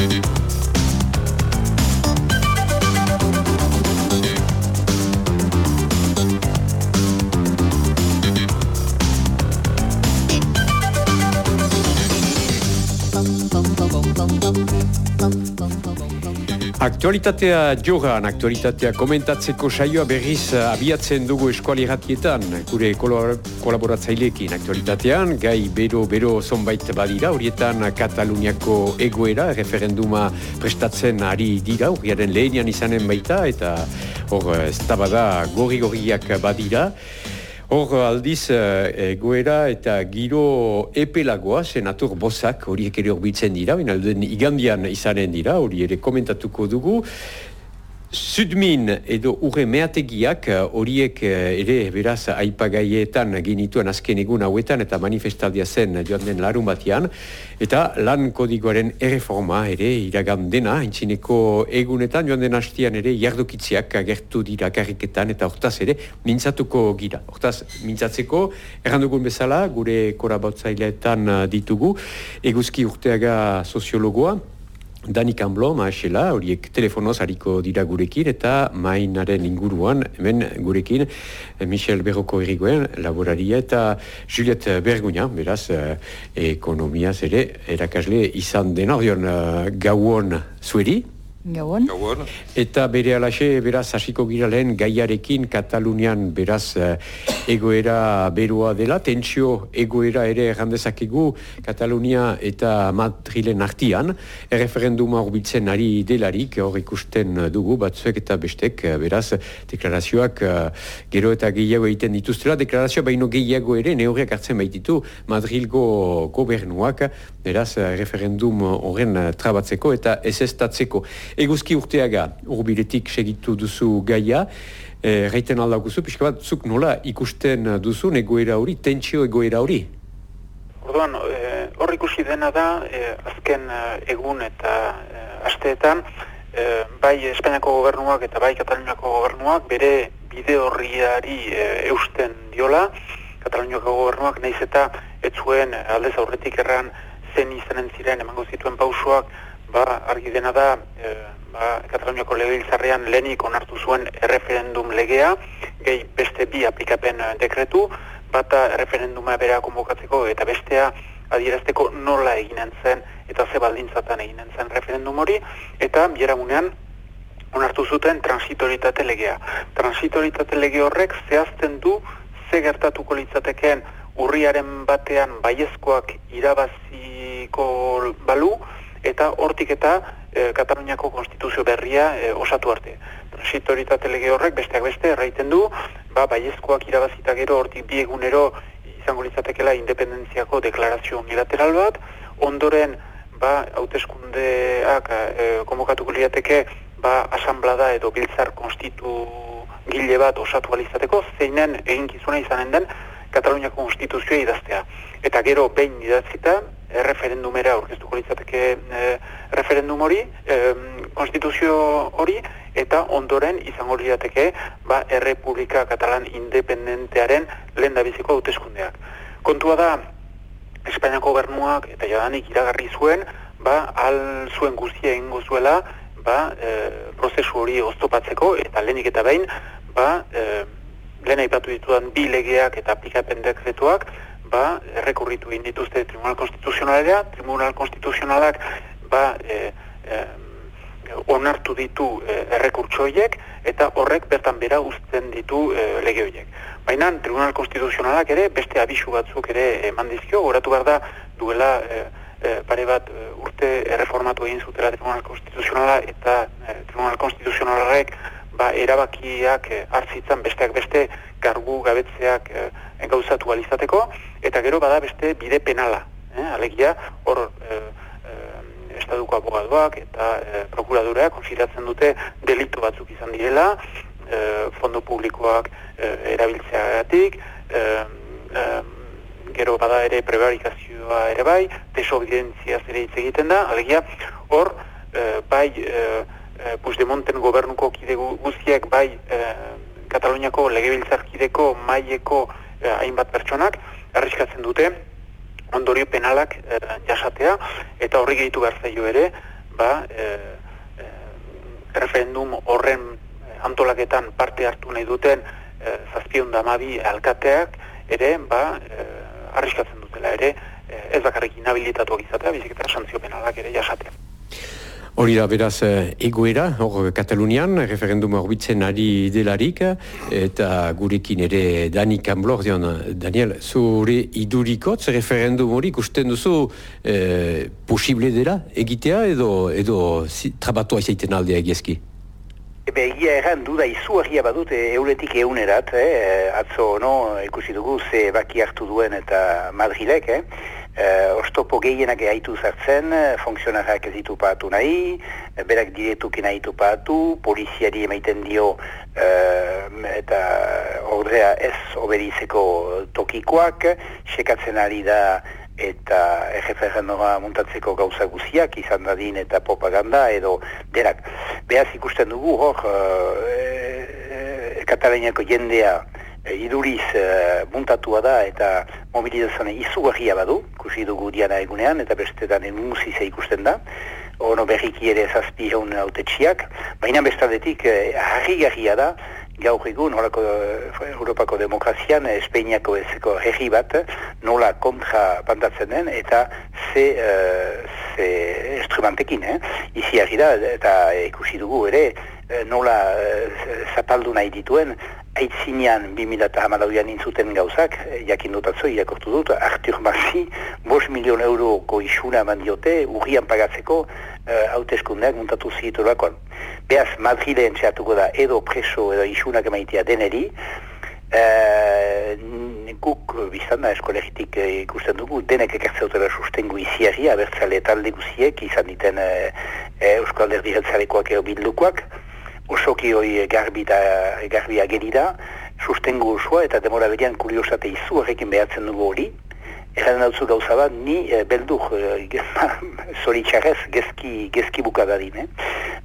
Thank you. Aktualitatea jogan, aktualitatea komentatzeko saioa berriz abiatzen dugu eskuali ratietan, gure kolaboratzaileekin aktualitatean, gai bero-bero zonbait badira, horietan Kataluniako egoera, referenduma prestatzen ari dira, horiaren lehenian izanen baita, eta hor, ez da gori-goriak badira. Hor aldiz eh, egoera eta giro epelagoa, senator bozak horiek ere horbitzen dira, inalden igandian izanen dira, hori ere komentatuko dugu. Sudmin edo urre meategiak eh, horiek eh, ere beraz aipagaietan ginituen azken egun hauetan eta manifestaldia zen joan den larun batian eta lan kodigoaren erreforma ere iragan dena. Entzineko egunetan joan den hastian ere jardokitziak agertu dira karriketan eta hortaz ere mintzatuko gira. Hortaz mintzatzeko errandugun bezala gure korabotzaileetan ditugu. Eguzki urteaga soziologoa Dani Kamblom, maesela, horiek telefonoz hariko dira gurekin, eta mainaren inguruan, hemen gurekin, eh, Michel Berroko erigoen, laboraria, eta Juliet Bergunia, beraz, eh, ekonomiaz ere, erakasle izan den. Orion eh, gauon zueri, Gauan. Eta bere alaxe, beraz, hasiko gira lehen gaiarekin Katalunian beraz eh, egoera berua dela. Tentsio egoera ere errandezakegu Katalunia eta Madrilen artian. Erreferenduma horbitzen ari delarik, hor ikusten dugu, batzuek eta bestek, eh, beraz, deklarazioak eh, gero eta gehiago egiten dituztela. Deklarazioa baino gehiago ere, neurriak hartzen baititu Madrilgo gobernuak, beraz, referendum horren trabatzeko eta ez Eguzki urteaga, urbiletik segitu duzu gaia, e, reiten aldakuzu, pixka bat, zuk nola ikusten duzu egoera hori, tentsio egoera hori? Orduan, e, hor ikusi dena da, e, azken egun eta e, asteetan, e, bai Espainiako gobernuak eta bai Kataluniako gobernuak bere bide horriari e, eusten diola, Kataluniako gobernuak nahiz eta ez aldez aurretik erran zen izanen ziren emango zituen pausuak, ba, argi dena da, e, ba, Kataluniako legebiltzarrean lehenik onartu zuen erreferendum legea, gehi beste bi aplikapen eh, dekretu, bata referenduma bera konbokatzeko eta bestea adierazteko nola eginen zen eta ze baldintzatan eginen zen referendum hori, eta bieragunean onartu zuten transitoritate legea. Transitoritate lege horrek zehazten du ze gertatuko litzatekeen urriaren batean baiezkoak irabaziko balu, eta hortik eta e, Kataluniako konstituzio berria e, osatu arte. Transitoritate lege horrek besteak beste erraiten du, ba, baiezkoak irabazita gero hortik bi egunero izango litzatekela independentziako deklarazio unilateral bat, ondoren ba, hauteskundeak e, konbokatuko liateke ba, asamblada edo biltzar konstitu gile bat osatu alizateko, zeinen eginkizuna izanen den Kataluniako konstituzioa idaztea. Eta gero behin idatzita, erreferendumera aurkeztuko litzateke e, referendum hori, e, konstituzio hori, eta ondoren izango litzateke ba, errepublika katalan independentearen lehen da biziko hauteskundeak. Kontua da, Espainiako gobernuak eta jadanik iragarri zuen, ba, al zuen guztia egingo zuela, ba, e, prozesu hori oztopatzeko, eta lehenik eta behin, ba, e, lehen aipatu ditudan bi legeak eta aplikapen dekretuak, ba, errekurritu dituzte Tribunal Konstituzionalera, Tribunal Konstituzionalak ba, e, e, onartu ditu e, errekurtsoiek eta horrek bertan bera uzten ditu e, lege horiek. Baina Tribunal Konstituzionalak ere beste abisu batzuk ere eman dizkio, goratu behar da duela e, e, pare bat e, urte erreformatu egin zutela Tribunal Konstituzionala eta e, Tribunal Konstituzionalak ba, erabakiak e, hartzitzan besteak beste gargu gabetzeak e, gauzatu alizateko, eta gero bada beste bide penala. Eh? Alegia, hor e, e, estaduko abogadoak eta e, prokuradoreak konsideratzen dute delitu batzuk izan direla, e, fondo publikoak e, erabiltzeagatik, e, e, gero bada ere prebarikazioa ere bai, desobedientzia zere hitz egiten da, alegia, hor, e, bai, e, Puigdemonten gobernuko kide guztiak bai e, Kataloniako legebiltzarkideko maileko eh, hainbat pertsonak arriskatzen dute ondorio penalak eh, jasatea eta horri gehitu behar zaio ere ba, e, referendum horren antolaketan parte hartu nahi duten e, zazpion damabi alkateak ere, ba, e, arriskatzen dutela ere, ez bakarrik inhabilitatuak izatea, bizik eta sanzio penalak ere jasatea. Hori da, beraz, eh, egoera, hor Katalunian, referendum horbitzen ari delarik, eta gurekin ere Dani Kamblor, dion, Daniel, zure idurikotz referendum hori ikusten duzu eh, posible dela egitea edo, edo si, trabatua izaiten aldea egizki? Ebe, egia erran duda izuagia badut euretik eunerat, eh? atzo no, ikusi dugu ze baki hartu duen eta Madrilek, eh? Uh, ostopo gehienak haitu zartzen, uh, funtzionarrak ez ditu patu nahi, uh, berak diretukin haitu patu, poliziari emaiten dio eta ordrea ez oberizeko tokikoak, sekatzen ari da eta egeferren noga muntatzeko gauza guziak, izan dadin eta propaganda edo derak. Beaz ikusten dugu hor, jendea, e, iduriz e, muntatua da eta mobilizazioa izugarria badu, kusi dugu diana egunean, eta bestetan emuzi ikusten da, ono berriki ere zazpi haun autetxiak, baina bestadetik e, harri da, gaur egun, horako e, Europako demokrazian, Espeiniako ezeko herri bat, nola kontra pantatzen den, eta ze, e, ze instrumentekin, eh? Izi da, eta ikusi dugu ere, nola zapaldu nahi dituen, aitzinean 2008an intzuten gauzak, eh, jakin dutatzo, irakortu dut, Artur Marzi, bos milion euroko isuna eman diote, urrian pagatzeko uh, hauteskundeak muntatu zitu lakoan. Beaz, Madrileen txatuko da edo preso edo isunak emaitea deneri, uh, guk biztan da eskolegitik ikusten dugu, denek ekartzeutela sustengu iziari, abertzale talde guziek, izan diten uh, Euskal Derdi ero bildukoak, osoki hori garbi da, garbi ageri da, sustengu osoa eta demora berian kuriosate izu behatzen dugu hori. Erran dautzu gauza bat, ni e, beldur, e, zoritxarrez, gezki, gezki bukadadin. Eh?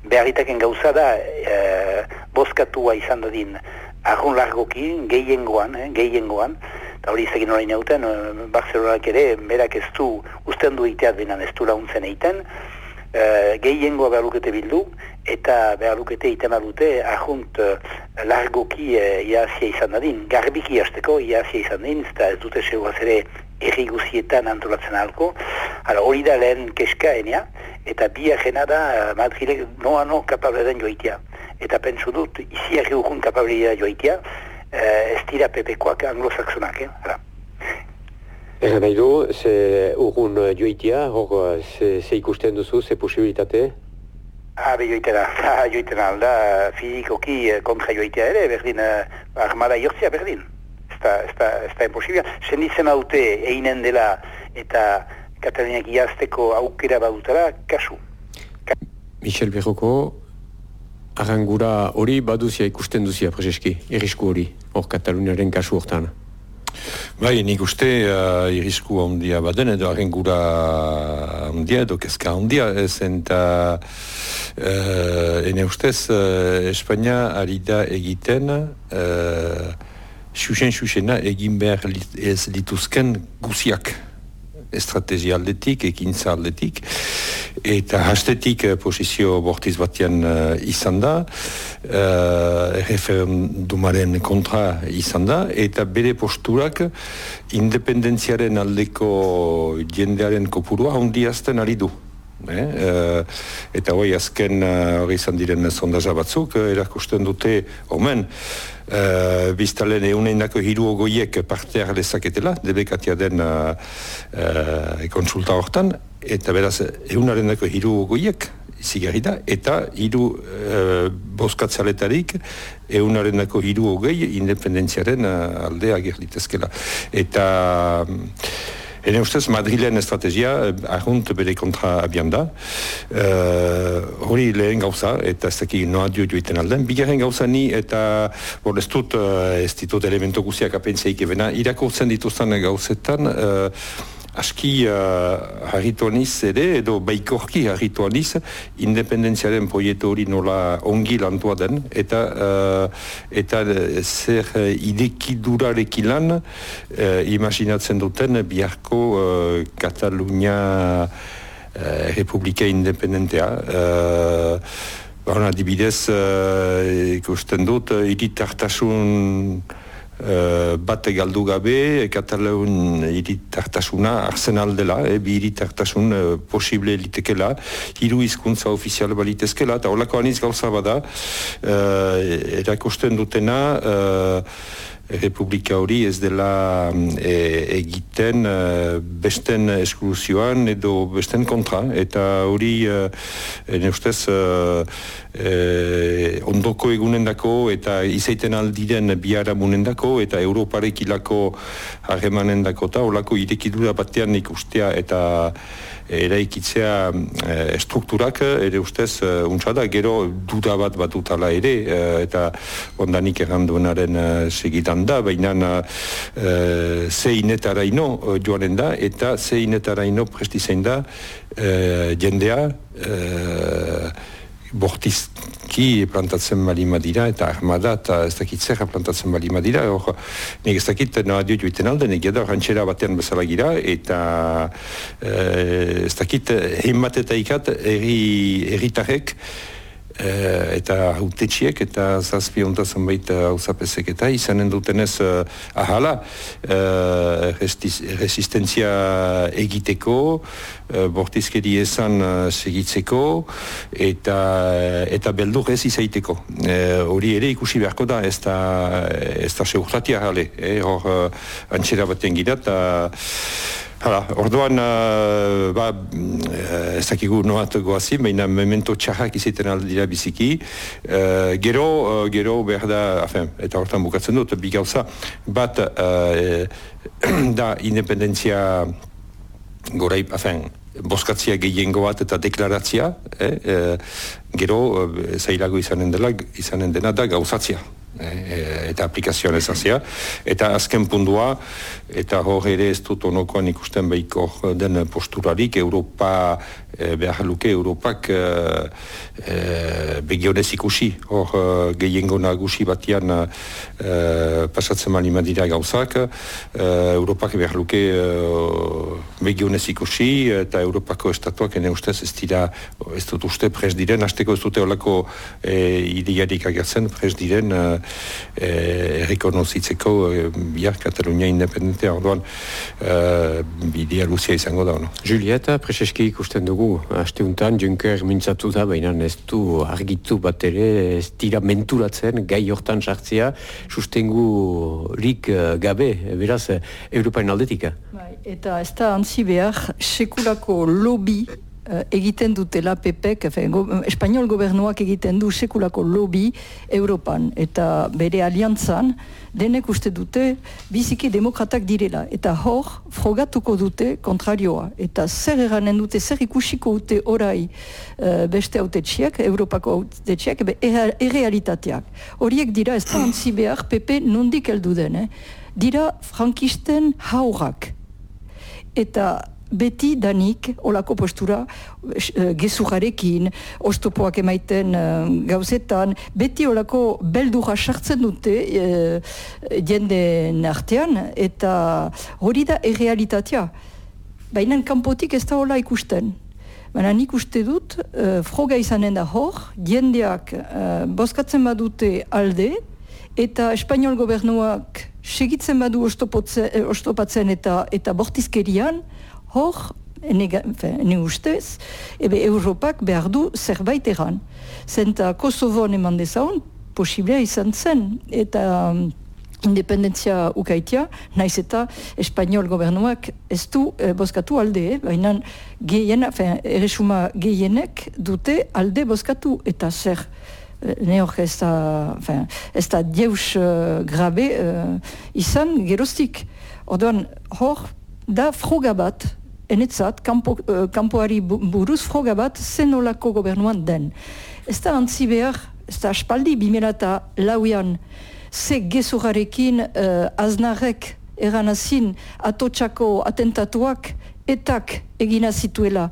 Beharritaken gauza da, e, boskatua izan dadin, argun largoki, gehiengoan, eh, gehiengoan, eta hori izagin horrein hauten, Barcelonak ere, berak ez du, usten du iteat binan ez du launtzen eiten, uh, gehiengoa behar lukete bildu, eta behar lukete itema dute ahunt uh, largoki uh, iazia izan dadin, garbiki hasteko iazia izan dadin, eta ez dute seguaz ere erriguzietan antolatzen alko. Hala, hori da lehen keska enea, eta bi agena da Madrilek noa no kapable den joitia. Eta pentsu dut, izi erri urgun kapable joitia, uh, ez dira pepekoak, anglosaxonak, eh? Hala. Egan nahi du, ze urgun eh, joitia, hor, ze, ze ikusten duzu, ze posibilitate? Ah, be joitera, ah, joitera alda, fizikoki eh, kontra joitea ere, berdin, armada jortzia berdin. Ez da, ez da, ez da. Senditzen haute einen dela eta Kataliniak iazteko aukera badutara, kasu. Ka Michel Berroko, arrangura hori baduzia ikusten duzia, Prezeski, irrisku hori, hor Kataluniaren kasu hortan. Bai, nik uste uh, irisku ondia baden edo haren gura ondia edo kezka ondia ezen eta uh, ene ustez uh, Espainia ari da egiten uh, xuxen-xuxena egin behar ez lituzken guziak estrategia aldetik, ekintza aldetik, eta hastetik uh, posizio bortiz batean uh, izan da, uh, referendumaren kontra izan da, eta bere posturak independentziaren aldeko jendearen kopurua hondiazten ari du. Eh? eta hori azken hori izan diren sondaza batzuk, erakusten dute, omen, uh, biztalen eunen dako hiru ogoiek parte dezaketela, debekatia den uh, uh, konsulta hortan, eta beraz, eunaren dako hiru ogoiek, zigarri da, eta hiru uh, boskatzaletarik eunaren dako hiru ogei independentziaren uh, aldea gerlitezkela. Eta... Ene ustez, Madrilen estrategia, eh, ahunt bere kontra abian da. Uh, hori lehen gauza, eta ez dakik noa dio joiten alden. Bigarren gauza ni, eta bor, ez dut, uh, ez ditut elemento guziak apentzeik ebena, irakurtzen dituzten gauzetan, uh, aski uh, harritu ere, edo baikorki harritu independentziaren proieto hori nola ongi lantua den, eta uh, eta uh, zer uh, idekidurarekin lan uh, imaginatzen duten biharko uh, Katalunia uh, Republika Independentea. Uh, Baina, dibidez, ikusten dut, uh, iritartasun uh, bat galdu gabe, Katalaun iritartasuna arzen aldela, eh, bi iritartasun uh, posible elitekela, hiru izkuntza ofizial balitezkela, eta holako aniz gauza bada, uh, erakosten dutena, uh, Republika hori ez dela e, egiten e, besten esklusioan edo besten kontra. Eta hori e, e, ustez e, e, ondoko egunendako eta izaiten aldiren biara munendako eta Europarekilako harremanendako eta olako irekidura batean ikustea eta eraikitzea e, estrukturak ere ustez e, untsada, gero duda bat batutala ere e, eta ondanik erranduenaren e, segitan da, baina e, zeinetara ino joanen da eta zeinetara ino prestizein da e, jendea e, bortizki plantatzen bali madira eta armada eta ez dakit zer plantatzen bali madira hor, nik ez dakit no adio joiten alde nik edo rantxera batean bezala gira eta e, ez dakit heimat eta ikat erritarek e, eta hautetxiek eta zazpi onta zenbait hauzapezek eta izanen dutenez uh, ahala uh, resistentzia egiteko uh, bortizkeri esan uh, segitzeko eta eta beldur ez izaiteko. Hori ere ikusi beharko da ez da ez da seurtatia jale eh, hor uh, antxera baten gira eta Hala, orduan, uh, ba, uh, ez dakigu noat goazin, baina memento txarrak izaten aldira biziki. Uh, gero, uh, gero behar da, afen, eta hortan bukatzen dut, bi gauza, bat uh, da independentzia gorai, afen, boskatzia gehiengo bat eta deklaratzia, eh, eh, gero, zailago izanen, dela, izanen dena da gauzatzia. E, eta aplikazioan ezazia. Eta azken pundua, eta hor ere ez dut onokoan ikusten behiko den posturarik, Europa e, behar luke Europak e, e, begionez ikusi, hor e, gehiengo nagusi batian e, pasatzen mali madira gauzak, e, Europak behar luke e, begionez ikusi, eta Europako estatuak ene ustez ez dira, ez dut uste pres diren, hasteko ez dute olako e, idearik agertzen pres diren e, errekonozitzeko e, bihar Katalunia independentea, orduan e, bidea luzia izango da, no? Julieta, preseski ikusten dugu dugu, asteuntan Juncker mintzatu da, baina ez du argitu bat ere, ez dira menturatzen, gai hortan sartzea, sustengu lik uh, gabe, beraz, Europain aldetika. Bai, eta ez da antzi behar, sekulako lobby egiten dutela PPek, efe, go, Espainiol gobernuak egiten du sekulako lobby Europan, eta bere aliantzan, denek uste dute biziki demokratak direla. Eta hor, frogatuko dute kontrarioa. Eta zer eranen dute, zer ikusiko dute orai uh, beste autetxiak, Europako autetxiak, errealitateak. Horiek dira, ez da antzi behar, PP nondik eldu den, eh? dira frankisten haurak. Eta beti danik olako postura uh, gezujarekin, ostopoak emaiten uh, gauzetan, beti olako beldura sartzen dute uh, jende artean eta hori da errealitatea. Baina kanpotik ez da hola ikusten. Baina nik uste dut, uh, froga izanen da hor, jendeak uh, boskatzen badute alde, eta Espainiol gobernuak segitzen badu ostopatzen eta, eta bortizkerian, hor, ne ustez, ebe Europak behar du zerbait eran. Zenta Kosovo eman dezaun, posiblea izan zen, eta um, independentzia ukaitia, naiz eta Espainiol gobernuak ez du eh, boskatu alde, eh? baina gehien, erresuma gehienek dute alde boskatu, eta zer, eh, ne hor ez da, ez da dieus uh, grabe uh, izan gerostik. Orduan, hor, da froga bat, enetzat, kampo, uh, kampoari buruz froga bat zen olako gobernuan den. Ez da antzi behar, ez da aspaldi, bimela eta lauian, ze gezurarekin uh, aznarek eranazin atotxako atentatuak etak egina zituela.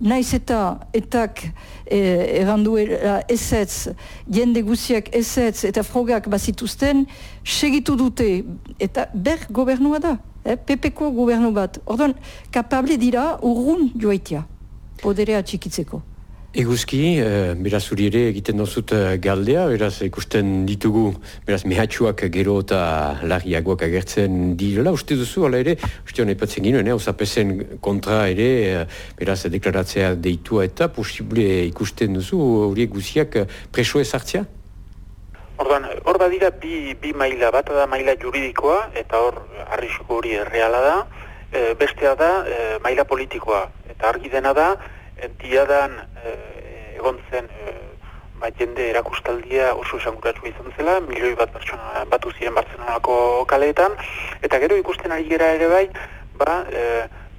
Naiz eta etak eh, erranduela ezetz, jende guziak ezetz eta frogak bazituzten, segitu dute eta ber gobernua da eh, PPko gobernu bat. Orduan, kapable dira urrun joaitia. poderea txikitzeko. Eguzki, e, beraz uri ere egiten dozut eh, galdea, beraz ikusten ditugu, beraz mehatxuak gero eta larriagoak agertzen direla, uste duzu, ala ere, uste hona ipatzen ginoen, eh, kontra ere, beraz deklaratzea deitua eta posible ikusten duzu, horiek guziak preso ezartzea? Hor badira bi, bi maila, bat da maila juridikoa, eta hor arrisko hori erreala da, bestea da maila politikoa, eta argi dena da, diadan e, egon zen e, ba, jende erakustaldia oso esanguratu izan zela, milioi bat pertsona batu ziren Bartzenonako kaleetan, eta gero ikusten ari gera ere bai, ba, e,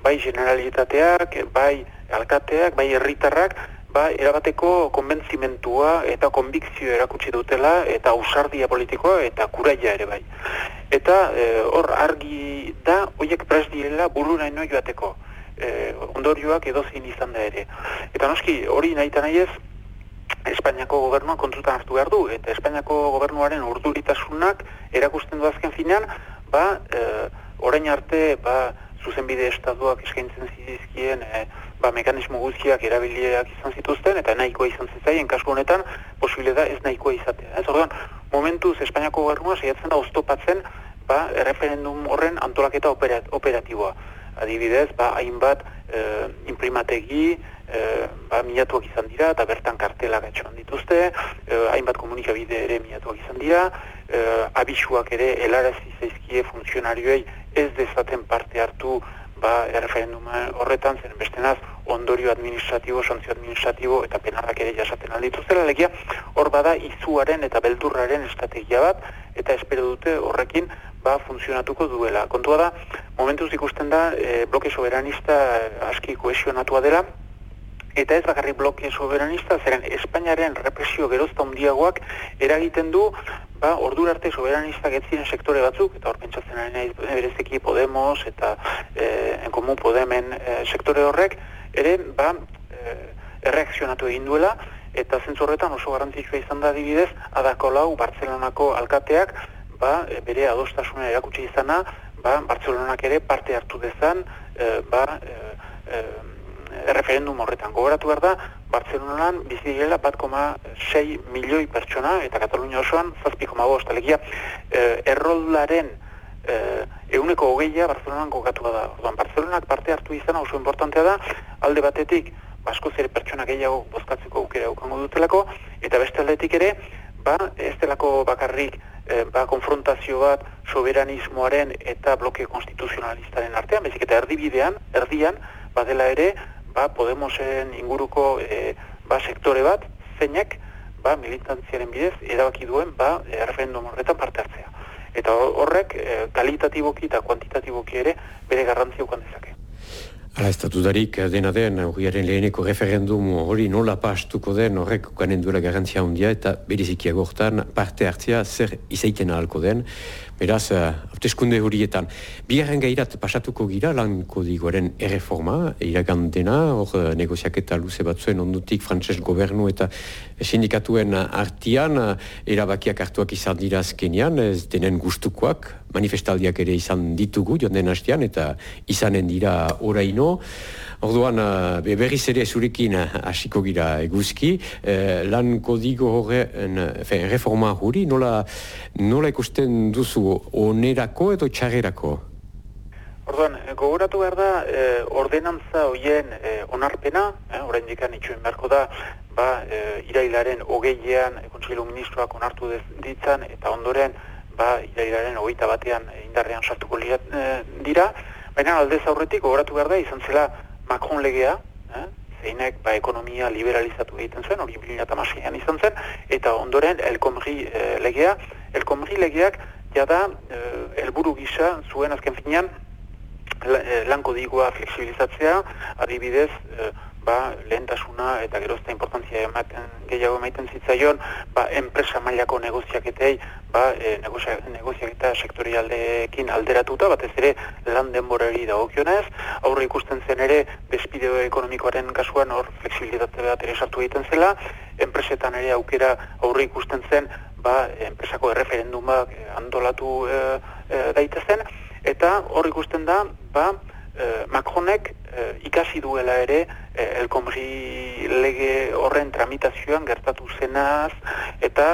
bai generalitateak, bai alkateak, bai herritarrak, ba, erabateko konbentzimentua eta konbikzio erakutsi dutela, eta ausardia politikoa, eta kuraia ere bai. Eta hor argi da, horiek pres direla buru nahi noi joateko e, ondorioak edozin izan da ere. Eta noski, hori nahi eta nahi ez, Espainiako gobernuan kontzutan hartu behar du, eta Espainiako gobernuaren urduritasunak erakusten du azken finean, ba, e, orain arte, ba, zuzenbide estatuak eskaintzen zizkien, e, ba, mekanismo guztiak erabiliak izan zituzten, eta nahikoa izan zitzaien, kasko honetan, posibile da ez nahikoa izatea. Ez orduan, momentuz Espainiako gobernua saiatzen da oztopatzen, ba, referendum horren antolaketa operatiboa adibidez, ba, hainbat e, imprimategi e, ba, miatuak izan dira, eta bertan kartelak etxoan dituzte, e, hainbat komunikabide ere miatuak izan dira, e, abisuak ere helarazi zaizkie funtzionarioei ez dezaten parte hartu ba, erreferenduma horretan, zen bestenaz, ondorio administratibo, sonzio administratibo eta penalak ere jasaten aldituzela, legia, hor bada izuaren eta beldurraren estrategia bat, eta espero dute horrekin ba, funtzionatuko duela. Kontua da, momentuz ikusten da, e, bloke soberanista e, aski koesionatua dela, eta ez bakarri bloke soberanista, zeren Espainiaren represio gerozta handiagoak eragiten du, ba, ordura arte soberanista getziren sektore batzuk, eta hor pentsatzen ari berezeki Podemos eta e, Enkomun Podemen e, sektore horrek, ere, ba, e, erreakzionatu egin duela, eta zentzorretan oso garantzitsua izan da adibidez, adako lau Bartzelonako alkateak, ba, bere adostasuna erakutsi izana, ba, Bartzelonak ere parte hartu dezan, e, ba, e, e, referendum horretan. Gogoratu behar da, Bartzelonan bizi direla bat koma sei milioi pertsona, eta Katalunia osoan, zazpi koma bost, alegia, e, erroldaren e, euneko hogeia Bartzelonan kokatu da. Orduan, Bartzelonak parte hartu izana oso importantea da, alde batetik, basko zere pertsona gehiago bozkatzeko aukera ukango dutelako, eta beste aldetik ere, ba, ez delako bakarrik e, ba, konfrontazio bat soberanismoaren eta bloke konstituzionalistaren artean, bezik eta erdibidean, erdian, badela ere, ba, Podemosen inguruko e, ba, sektore bat, zeinek, ba, militantziaren bidez, erabaki duen, ba, erreferendum horretan parte hartzea. Eta horrek, e, kalitatiboki eta kuantitatiboki ere, bere garrantzia ukan dezake. Hala, estatudarik dena den, horiaren leheneko referendum hori nola pastuko den horrek ukanen duela garantzia handia eta berizikiago hortan parte hartzea zer izaiten ahalko den. Beraz, uh, hauteskunde horietan, bigarren gairat pasatuko gira lan kodigoaren erreforma, iragan dena, hor uh, negoziak eta luze batzuen ondutik frantses gobernu eta sindikatuen artian, uh, erabakiak hartuak izan dira azkenian, ez denen gustukoak, manifestaldiak ere izan ditugu, joan den hastean, eta izanen dira oraino. Orduan, uh, berriz ere zurekin hasiko gira eguzki, lan kodigo horren, reforma hori, nola, nola ikusten duzu onerako edo txagerako? Orduan, gogoratu behar da, eh, ordenantza hoien eh, onarpena, eh, orain dikan itxuen beharko da, ba, eh, irailaren hogeian eh, kontseilu ministroak onartu ditzan, eta ondoren, ba, irailaren hogeita batean eh, indarrean sartuko eh, dira, baina aldez aurretik gogoratu behar da, izan zela Macron legea, eh, zeinek ba, ekonomia liberalizatu egiten zuen, hori 2008an izan zen, eta ondoren Elkomri eh, legea, Elkomri legeak jada eh, helburu gisa zuen azken finean eh, lanko digua fleksibilizatzea, adibidez, eh, ba, lehentasuna eta gerozta importantzia ematen, gehiago emaiten zitzaion, ba, enpresa mailako negoziaketei, ba, e, negoziaketa sektorialdekin alderatuta, batez ere lan denborari dagokionez, aurre ikusten zen ere, bezpideo ekonomikoaren kasuan hor fleksibilitate bat ere sartu egiten zela, enpresetan ere aukera aurre ikusten zen, ba, enpresako erreferendumak antolatu e, e, daitezen, eta hor ikusten da, ba, e, Macronek ikasi duela ere elkomri lege horren tramitazioan gertatu zenaz, eta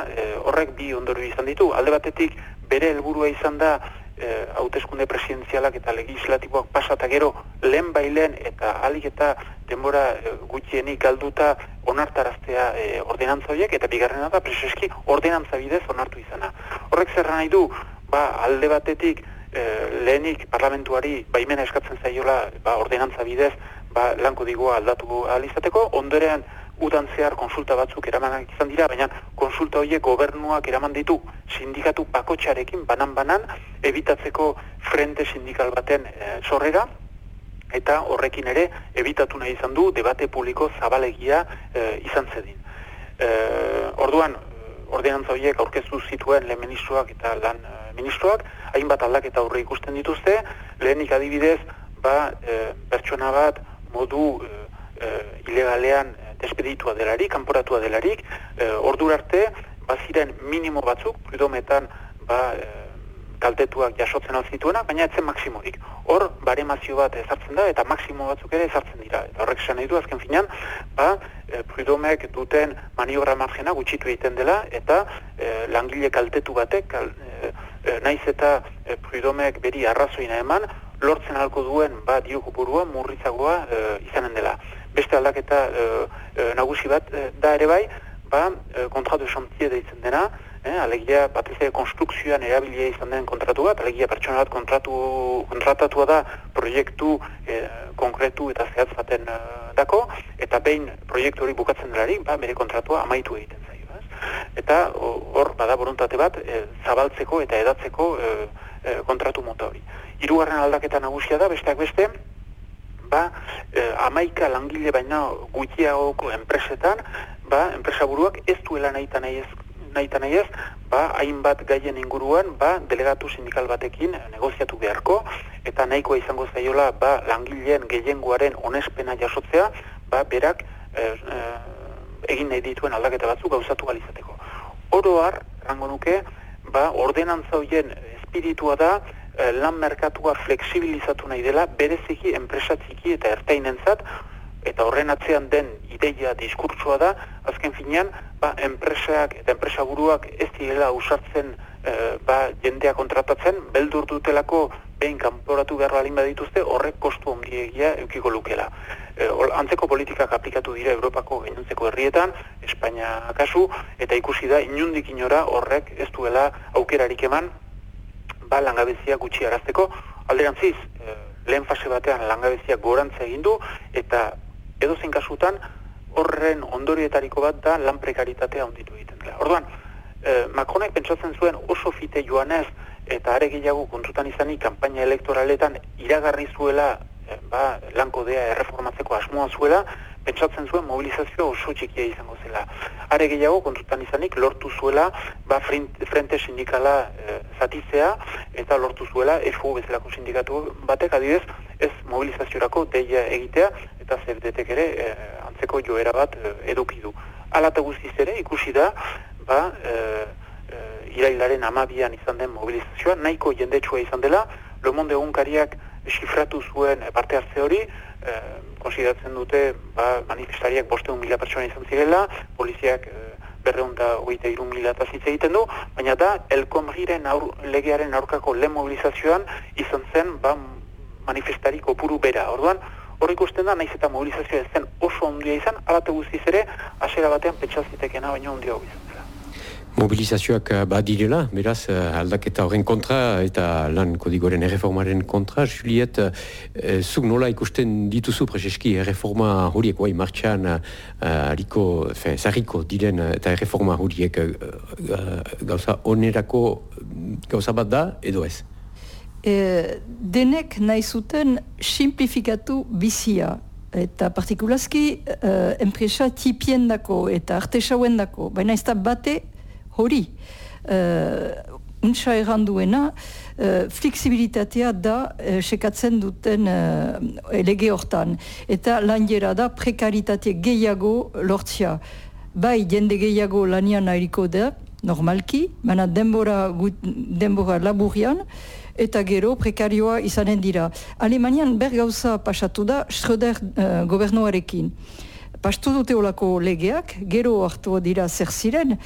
horrek bi ondorio izan ditu. Alde batetik, bere helburua izan da, e, hauteskunde presidenzialak eta legislatiboak pasata gero lehen bailen eta alik eta denbora e, gutxienik galduta onartaraztea e, ordenantza horiek eta bigarrena da preseski ordenantza bidez onartu izana. Horrek zerra nahi du, ba, alde batetik e, lehenik parlamentuari baimena eskatzen zaiola ba, ordenantza bidez ba, lanko digua aldatu alizateko, ondorean udan zehar konsulta batzuk eramanak izan dira, baina konsulta horiek gobernuak eraman ditu sindikatu pakotxarekin banan-banan ebitatzeko frente sindikal baten e, sorrera, eta horrekin ere ebitatu nahi izan du debate publiko zabalegia e, izan zedin. E, orduan, ordenantza horiek aurkeztu zituen lehen ministroak eta lan ministroak, hainbat aldaketa aurre ikusten dituzte, lehenik adibidez, ba, e, pertsona bat modu e, ilegalean despeditua delarik, kanporatua delarik, e, ordu arte, baziren minimo batzuk, pridometan, ba, e, kaltetuak jasotzen hau zituena, baina etzen maksimorik. Hor, baremazio bat ezartzen da, eta maksimo batzuk ere ezartzen dira. Eta horrek esan nahi du, azken finan, ba, e, pridomek duten maniobra margena gutxitu egiten dela, eta e, langile kaltetu batek, kal, e, e, naiz eta e, pridomek beri arrazoina eman, lortzen halko duen, ba, diokupurua, murritzagoa e, izanen dela beste aldaketa e, e, nagusi bat e, da ere bai, ba, kontratu esantzia deitzen dena, eh, alegia bat ez konstrukzioan erabilia izan den kontratu bat, alegia pertsona bat kontratu, kontratatua da proiektu e, konkretu eta zehatz baten e, dako, eta behin proiektu hori bukatzen delarik, ba, bere kontratua amaitu egiten zaio. Eta hor, bada borontate bat, e, zabaltzeko eta edatzeko e, e, kontratu mota hori. Hirugarren aldaketa nagusia da, besteak beste, ba, eh, amaika langile baina gutxiagoko enpresetan, ba, enpresa buruak ez duela nahi ez, nahi ez, ba, hainbat gaien inguruan, ba, delegatu sindikal batekin negoziatu beharko, eta nahikoa izango zaiola, ba, langileen gehiengoaren onespena jasotzea, ba, berak eh, eh, egin nahi dituen aldaketa batzuk gauzatu galizateko. Oroar, rango nuke, ba, ordenantza horien espiritua da, lan merkatua fleksibilizatu nahi dela, bereziki enpresa txiki eta ertainentzat, eta horren atzean den ideia diskurtsua da, azken finean, ba, enpresak eta enpresaburuak ez direla usartzen e, ba, jendea kontratatzen, beldur dutelako behin kanporatu behar balin badituzte, horrek kostu ondiegia eukiko lukela. E, antzeko politikak aplikatu dira Europako gainontzeko herrietan, Espainia kasu, eta ikusi da inundik inora horrek ez duela aukerarik eman ba, langabezia gutxi arazteko, alderantziz, e, lehen fase batean langabezia gorantza egin du, eta edo zein kasutan, horren ondorietariko bat da lan prekaritatea onditu egiten dela. Orduan, e, Macronek pentsatzen zuen oso fite joanez, eta are gehiago kontutan izanik kanpaina elektoraletan iragarri zuela e, ba, lankodea erreformatzeko asmoa zuela, pentsatzen zuen mobilizazio oso txikia izango zela. Are gehiago, kontutan izanik, lortu zuela, ba, frente sindikala e, zatizea, eta lortu zuela, FU bezalako sindikatu batek, adidez, ez mobilizaziorako deia egitea, eta zerdetek ere, e, antzeko joera bat e, eduki du. Alata guztiz ere, ikusi da, ba, e, e, irailaren amabian izan den mobilizazioa, nahiko jendetsua izan dela, Le Monde egunkariak xifratu zuen parte hartze hori, e, konsideratzen dute ba, manifestariak bosteun mila pertsona izan zirela, poliziak e, berreun da hogeita irun mila eta egiten du, baina da, elkomriren aur, legearen aurkako lehen mobilizazioan izan zen ba, manifestari kopuru bera. Orduan, hor ikusten da, naiz eta mobilizazioa zen oso ondia izan, alate guztiz ere, asera batean petxazitekena baina ondia izan mobilizazioak eh, badirela, beraz eh, aldaketa horren kontra eta lan kodigoren erreformaren kontra, Juliet, e, zuk nola ikusten dituzu prezeski erreforma horiek guai martxan hariko, uh, zarriko diren eta erreforma horiek gauza onerako gauza bat da edo ez? E, denek nahi zuten simplifikatu bizia eta partikulazki uh, enpresa tipien dako eta artesauen dako, baina ez da bate hori. Uh, untsa erranduena, uh, fleksibilitatea da uh, sekatzen duten uh, elege hortan. Eta lan da prekaritate gehiago lortzia. Bai, jende gehiago lanian nahiko da, normalki, baina denbora, denbora laburian, eta gero prekarioa izanen dira. Alemanian bergauza pasatu da Schröder uh, gobernuarekin. Pastu dute olako legeak, gero hartu dira zer ziren,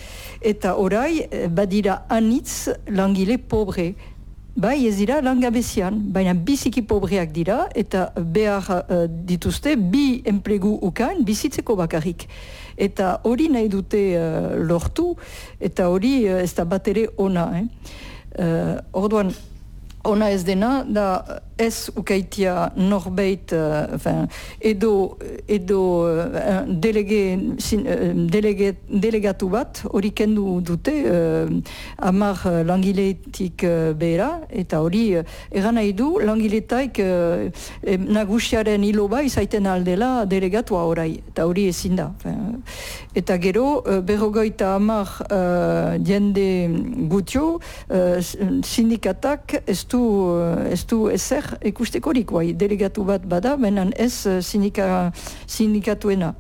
eta orai badira anitz langile pobre. Bai ez dira langabezian, baina biziki pobreak dira eta behar uh, dituzte bi enplegu ukan bizitzeko bakarrik. Eta hori nahi dute uh, lortu eta hori uh, ez da bat ere ona. Eh? Uh, orduan, ona ez dena, da ez ukaitia norbeit uh, edo, edo uh, delege, sin, uh, delege, delegatu bat hori kendu dute uh, amar langiletik uh, behera eta hori uh, eran nahi du langiletaik uh, nagusiaren hiloba izaiten aldela delegatua orai eta hori ezin da eta gero uh, berrogoita amar uh, jende gutio uh, sindikatak ez du, ez du ezer ikustekorik, bai, delegatu bat bada, benen ez uh, sindika, sindikatuena.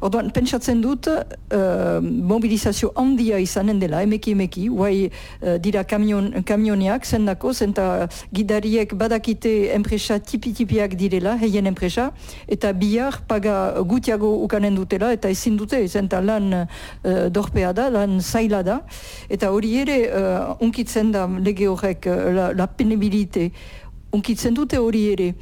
Orduan, pentsatzen dut, uh, mobilizazio handia izanen dela, emeki emeki, guai uh, dira kamion, kamioniak, zendako, zenta gidariek badakite enpresa tipi-tipiak direla, heien enpresa, eta bihar paga gutiago ukanen dutela, eta ezin dute, zenta lan uh, dorpea da, lan zaila da, eta hori ere, uh, unkitzen da lege horrek, la, la penibilite, unkitzen dute hori ere.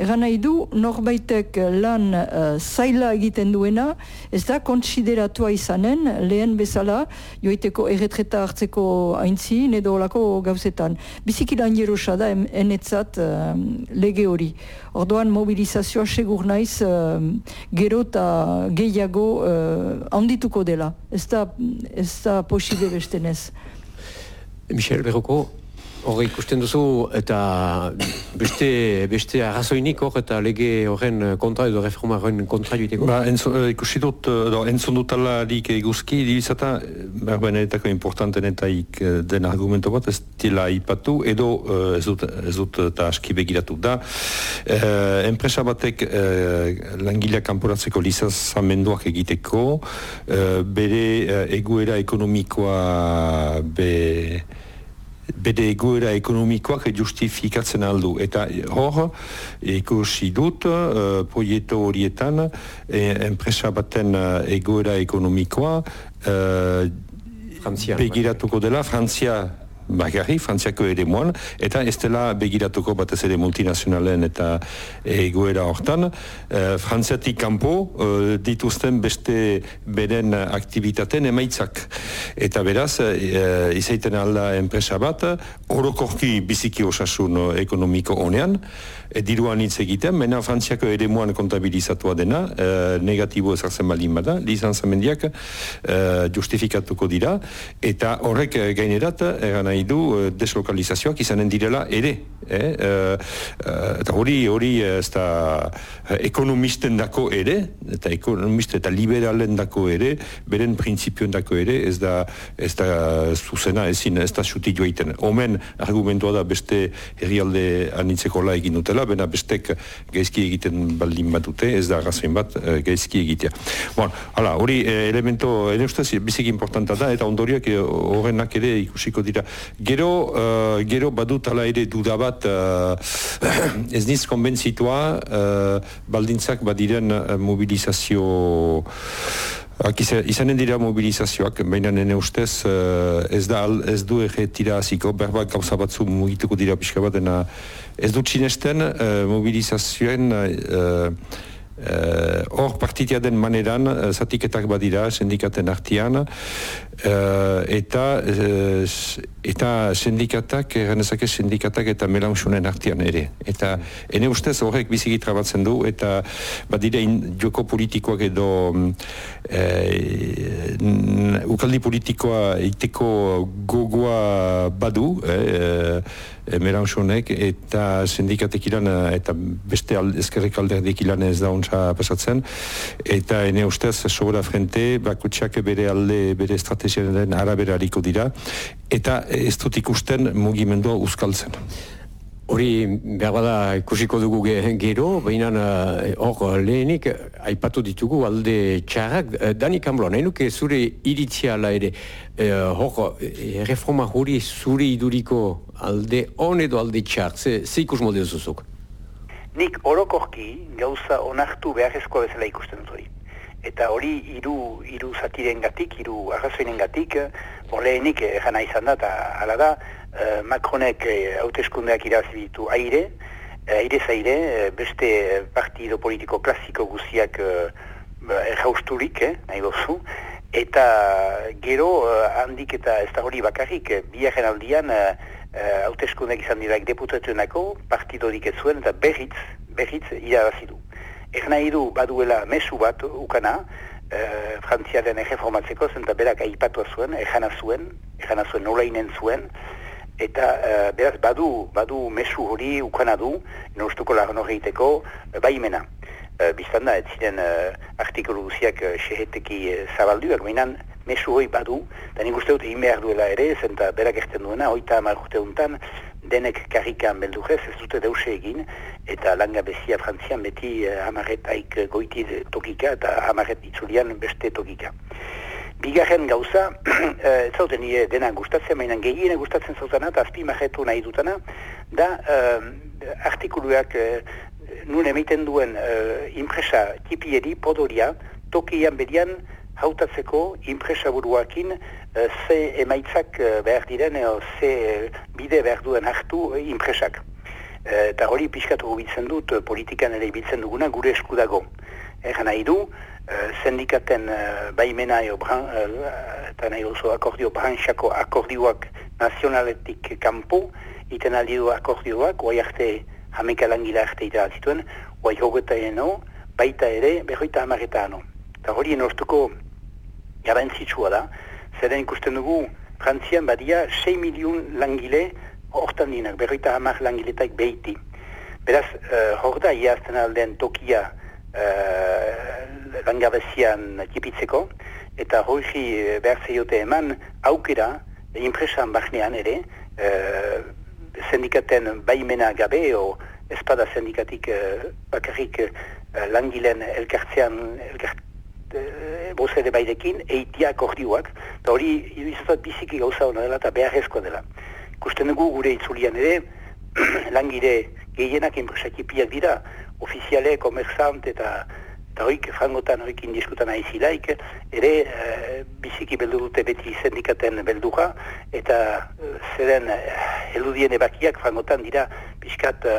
Egan nahi du, norbaitek lan uh, zaila egiten duena, ez da kontsideratua izanen, lehen bezala, joiteko erretreta hartzeko haintzin edo olako gauzetan. Biziki lan jerosa da enetzat uh, lege hori. Ordoan mobilizazioa segur naiz uh, gero eta gehiago uh, dela. Ez da, ez da poside bestenez. Michel Berroko, Hore ikusten duzu eta beste, beste arrazoinik hor eta lege horren kontra edo reforma horren kontra joiteko? Ba, enzo, eh, ikusi dut, edo, entzun dut ala lik eguzki, dibizata, berbenetako importanten eta ik eh, den argumento bat, ez tila ipatu, edo eh, ez dut, ez dut eta aski begiratu da. Eh, enpresa batek eh, langileak kanporatzeko lizazamenduak egiteko, eh, bere eh, eguera ekonomikoa be bede egoera ekonomikoak justifikatzen aldu. Eta hor, ikusi dut, uh, proieto horietan, eh, enpresa baten egoera ekonomikoa uh, begiratuko dela, Frantzia bagarri, frantziako ere moan, eta ez dela begiratuko batez ere multinazionalen eta egoera hortan. E, frantziatik kanpo e, dituzten beste beren aktivitaten emaitzak. Eta beraz, e, izaiten alda enpresa bat, orokorki biziki osasun ekonomiko honean, e, diruan hitz egiten, mena frantziako ere moan kontabilizatua dena, e, negatibo ezartzen baldin bada, lizanzamendiak e, justifikatuko dira, eta horrek gainerat, eran nahi du, e, deslokalizazioak izanen direla ere. Eh? E, eta hori, hori ez da ekonomisten dako ere, eta ekonomiste eta liberalen dako ere, beren printzipioen dako ere, ez da, ez da zuzena ezin, ez da xuti joiten. Omen argumentua da beste herrialde anitzeko la egin dutela, bena bestek gaizki egiten baldin bat dute, ez da razoin bat gaizki egitea. Bon, hala, hori elemento, ene ustez, bizik importanta da, eta ondoriak uh, horrenak ere ikusiko dira. Gero, uh, gero badut ala ere dudabat, uh, ez niz konbentzitua, uh, baldintzak badiren mobilizazio izanen dira mobilizazioak, baina nene ustez ez, da, ez du ege tira aziko, berbak gauza batzu mugituko dira pixka bat, ez dut sinesten uh, mobilizazioen Uh, hor partitia den maneran, uh, zatiketak badira, sindikaten artian, uh, eta, uh, eta sindikatak, errenezake sindikatak eta melanxunen artian ere. Eta ene ustez horrek biziki trabatzen du, eta badire joko politikoak edo uh, ukaldi politikoa iteko gogoa badu, eh, melanxonek, eta sindikatek ilan, eta beste al, ezkerrek alderdik ilan ez da ontsa pasatzen, eta ene ustez sobra frente, bakutsak bere alde, bere estrategiaren arabera hariko dira, eta ez dut ikusten mugimendua uzkaltzen. Hori behar bada ikusiko dugu gero, baina eh, hor lehenik aipatu ditugu alde txarrak. Eh, Dani Kamblo, nahi nuke zure iritzia ala ere, hor reforma hori zure iduriko alde on edo alde txark, ze, ze ikus model zuzuk? Nik orokorki gauza onartu beharrezkoa bezala ikusten dut hori eta hori hiru hiru zatiren gatik, hiru arrazoinen gatik, horreenik eh, jana izan da, eta hala da, eh, Macronek eh, hauteskundeak irazi ditu aire, aire zaire, beste partido politiko klasiko guziak errausturik, eh, nahi bozu, eta gero handik eta ez da hori bakarrik, biaren aldian hauteskundeak izan dira deputatuenako, partidorik ez zuen, eta berriz, berriz irabazi du. Er nahi du baduela mesu bat ukana, e, frantziaren erreformatzeko, zenta berak aipatu zuen, ejana zuen, ejana zuen nola inen zuen, eta e, beraz badu, badu mesu hori ukana du, nostuko lagun hori egiteko, e, baimena. E, Biztan da, ez ziren e, artikulu guziak e, seheteki e, zabalduak, mainan mesu hori badu, eta nik uste dut egin behar duela ere, zenta berak erten duena, oita amarrute untan, denek karrikan beldurrez, ez dute deuse egin, eta langa bezia frantzian beti uh, amarretaik goiti tokika eta amarret itzulian beste tokika. Bigarren gauza, uh, ez zauten nire dena gustatzen, mainan gehiene gustatzen zautana, eta azpi marretu nahi dutana, da uh, artikuluak uh, nun emiten duen uh, impresa tipieri, podoria, tokian bedian, hautatzeko inpresaburuakin uh, ze emaitzak uh, behar diren edo ze uh, bide behar duen hartu uh, inpresak. Uh, eta hori pixkatu gubitzen dut politikan ere ibiltzen duguna gure eskudago. Egan nahi du, uh, sendikaten uh, baimena eo bran, uh, eta nahi oso akordio branxako akordioak nazionaletik kanpo, iten aldi du akordioak, oai arte hameka langila arte iterazituen, oai hogeta eno, baita ere, berroita hamareta ano. Eta hori enortuko garantzitsua da, zeren ikusten dugu Frantzian badia 6 milion langile hortan dinak, berroita hamar langiletaik behiti. Beraz, uh, hor da, iazten aldean tokia uh, langabezian tipitzeko, eta hori behar zeiote eman aukera, impresan bahnean ere, uh, sendikaten baimena gabe, o espada sendikatik uh, bakarrik uh, langilen elkartzean, elkart, e, bozere baidekin, eitia akordioak, eta hori izatat biziki gauza hona dela eta beharrezkoa dela. Kusten dugu gure itzulian ere, langire gehienak enpresakipiak dira, ofiziale, komerzant eta eta hoik frangotan hoik indiskutan aizilaik, ere e, biziki beldu dute beti sendikaten beldura, eta e, zeren e, ebakiak frangotan dira pixkat e,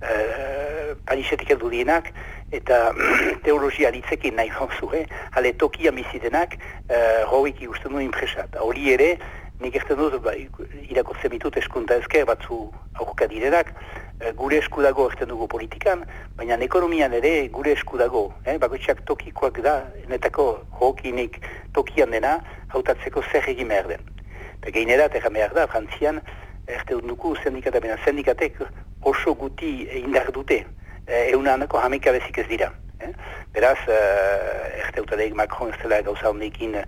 e parisetik eldu dienak, eta teologia ditzekin nahi jonzu, eh? hale tokia bizitenak, uh, eh, roik ikusten du impresat. Hori ere, nik ezten dut, ba, irakotzen ditut eskunta ezker batzu aurka direnak, uh, gure eskudago ezten dugu politikan, baina ekonomian ere gure eskudago, eh? bakoitzak tokikoak da, netako jokinik tokian dena, hautatzeko zer egin behar den. Eta gainera, eta behar da, frantzian, erte dugu sendikatea, sendikatek oso guti indar dute, eh, eunaneko hamika bezik ez dira. Eh? Beraz, eh, erte utadeik Macron ez dela gauza hondekin eh,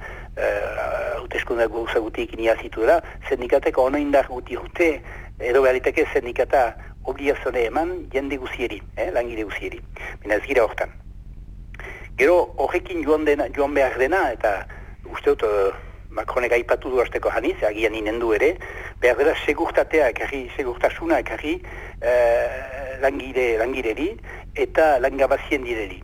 hauteskundak eh, gauza gutiik niazitu dela, sendikateko ono indar guti jute, edo behaliteke sendikata obligazione eman jende guzieri, eh, langile guzieri. Bina ez gira hortan. Gero, horrekin joan, dena, joan behar dena, eta uste dut, uh, Macronek aipatu du azteko janiz, agian inen du ere, behar dela segurtatea, ekarri, segurtasuna, ekarri, uh, langire, langireri eta langabazien direri.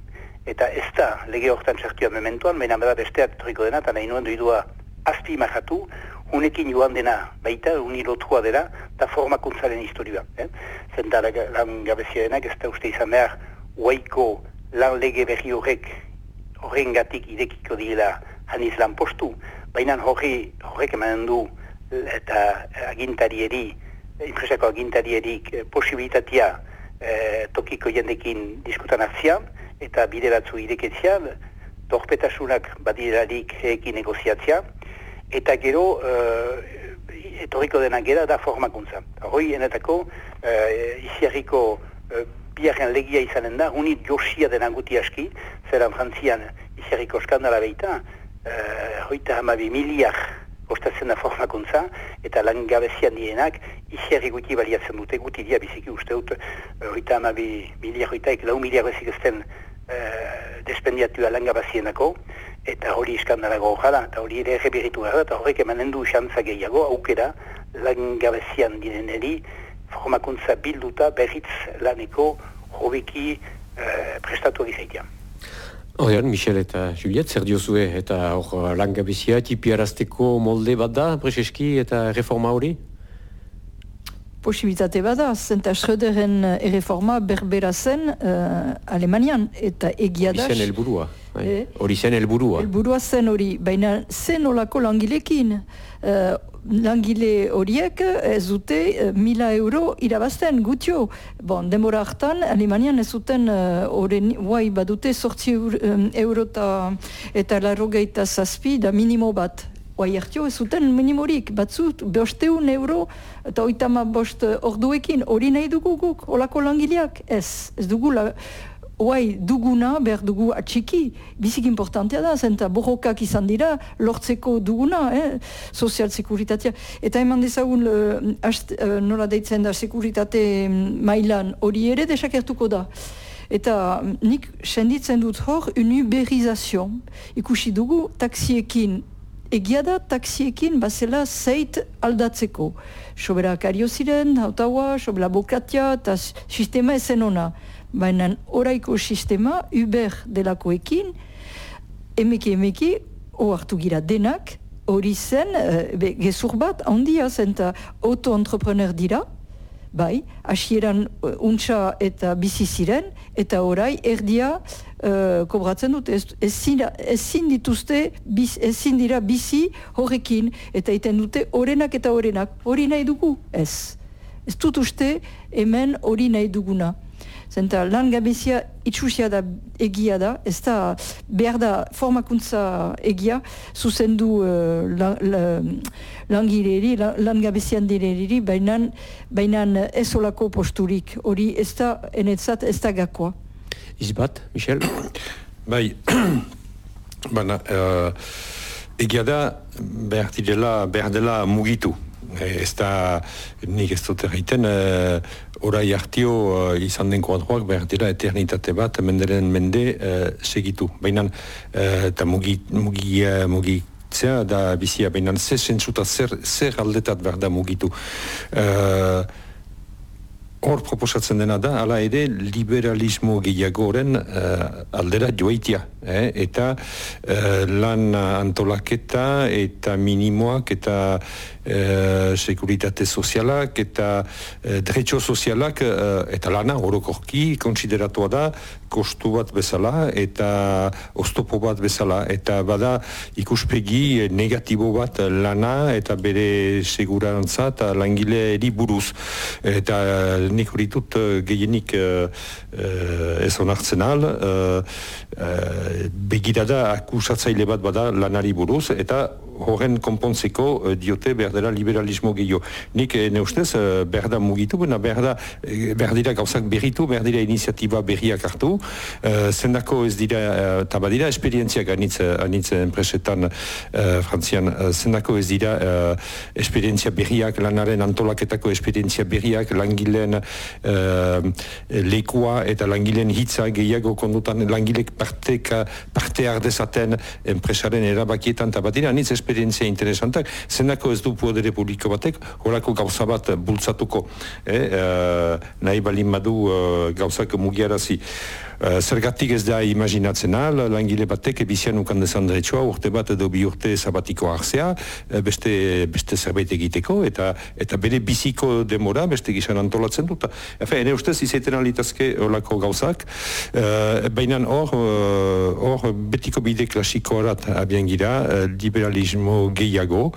Eta ez da lege hortan txartua mementuan, baina bada besteak torriko dena, eta nahi nuen duidua azpi maratu, unekin joan dena baita, unilotua dela, eta formakuntzaren historioa. Eh? Zenta langabazia denak ez da uste izan behar, huaiko lan lege berri horrek horren gatik idekiko dira haniz lan postu, baina horrek emanen du eta agintarieri, enpresako agintaririk eh, posibilitatea eh, tokiko jendekin diskutan hartzia, eta bide batzu ireketzia, torpetasunak badirarik ekin negoziatzia, eta gero eh, etorriko dena gera da formakuntza. Hoi enetako eh, iziarriko eh, biaren legia izanen da, unit josia guti aski, zeran frantzian iziarriko skandala behita, eh, hoita hamabi miliak kostatzen da formakuntza, eta lan gabezian dienak, iziarri guti baliatzen dute, guti dia biziki uste dut, horita amabi miliar horitaik, lau miliar bezik ezten uh, despendiatua lan gabezienako, eta hori iskandarago jala, eta hori ere errebiritu gara, eta horrek emanen du xantza gehiago, aukera, lan gabezian dieneri, formakuntza bilduta berriz laneko hobiki uh, prestatu egizaitia. Oian, Michel eta Juliet, zer diozue eta hor langabizia tipiarazteko molde bat da, preseski eta reforma hori? Posibilitate bada, zenta Schröderen erreforma berbera zen uh, Alemanian eta egia da. Zen elburua. Bai. Eh? Hori zen elburua. Elburua zen hori, baina zen olako langilekin. Uh, langile horiek ez dute uh, mila euro irabazten gutio. Bon, demora hartan, Alemanian ez zuten uh, guai badute sortzi euro eta larrogeita zazpi da minimo bat. Guai hartio ez zuten minimorik, batzut, bosteun euro eta oitama bost orduekin, hori nahi dugu guk, olako langileak, ez, ez dugu la, Oai, duguna, behar dugu atxiki, bizik importantea da, zenta borrokak izan dira, lortzeko duguna, eh? sozial sekuritatea. Eta eman dezagun, uh, nola deitzen da, sekuritate mailan hori ere desakertuko da. Eta nik senditzen dut hor, unuberizazio. Ikusi dugu, taksiekin, egia da, taksiekin, bazela zeit aldatzeko. Sobera kario ziren, hautaua, sobera bokatia, eta sistema ezen ona baina oraiko sistema Uber delakoekin emeki emeki oartu gira denak hori zen uh, gezur bat handia zen eta auto-entrepreneur dira bai, hasieran uh, untsa eta bizi ziren eta orai erdia uh, kobratzen dut ez, ezin dituzte ezin dira bizi horrekin eta iten dute orenak eta orenak. Hori nahi dugu? Ez. Ez dut uste hemen hori nahi duguna Zenta lan gabezia itxusia da egia da, ez da behar da formakuntza egia, zuzendu uh, la, la, lan gileri, lan gabezian direri, baina ez olako posturik, hori ez da enetzat ez da gakoa. Izbat, Michel? Bai, baina uh, egia da behar dela, behar dela mugitu. Ez da, nik ez dut egiten, orai hartio uh, izan den kuadroak behar dira eternitate bat menderen mende uh, segitu. Baina, uh, eta mugi, mugi, uh, mugi zea da bizia, baina ze sentzuta zer, zer aldetat behar da mugitu. Uh, Hor proposatzen dena da, ala ere liberalismo gehiagoren uh, aldera joaitia. Eh? Eta uh, lan antolaketa eta minimoak eta uh, sekuritate sozialak eta uh, dretxo sozialak uh, eta lana horokorki konsideratua da kostu bat bezala eta oztopo bat bezala. Eta bada ikuspegi negatibo bat lana eta bere segurantza eta langile buruz. Eta nik hori dut gehienik uh, uh, ez onartzen al uh, begirada akusatzaile bat bada lanari buruz. Eta horren konpontzeko uh, diote behar dela liberalismo gehiago. Nik uh, neustez uh, behar da mugitu, bena behar da behar dira gauzak berritu, behar dira iniziatiba berriak hartu, zendako ez dira, uh, taba dira esperientziak anitz, anitz enpresetan frantzian, zendako ez dira esperientzia berriak, lanaren antolaketako esperientzia berriak, langileen lekua eta langileen hitza gehiago kondutan langilek parteka, parte ardezaten enpresaren erabakietan, taba dira anitz esperientzia interesantak, zenako ez du puedere publiko batek, horako gauza bat bultzatuko, eh, uh, nahi balin madu uh, gauzak mugiarazi. Uh, zergatik ez da imaginatzen al, langile batek ebizian ukan dezan dretsua, urte bat edo bi urte sabatiko arzea, beste, beste zerbait egiteko, eta eta bere biziko demora, beste gizan antolatzen dut. Efe, ene ustez, izaiten alitazke olako gauzak, uh, baina hor, hor betiko bide klasiko horat abian gira, liberalismo gehiago,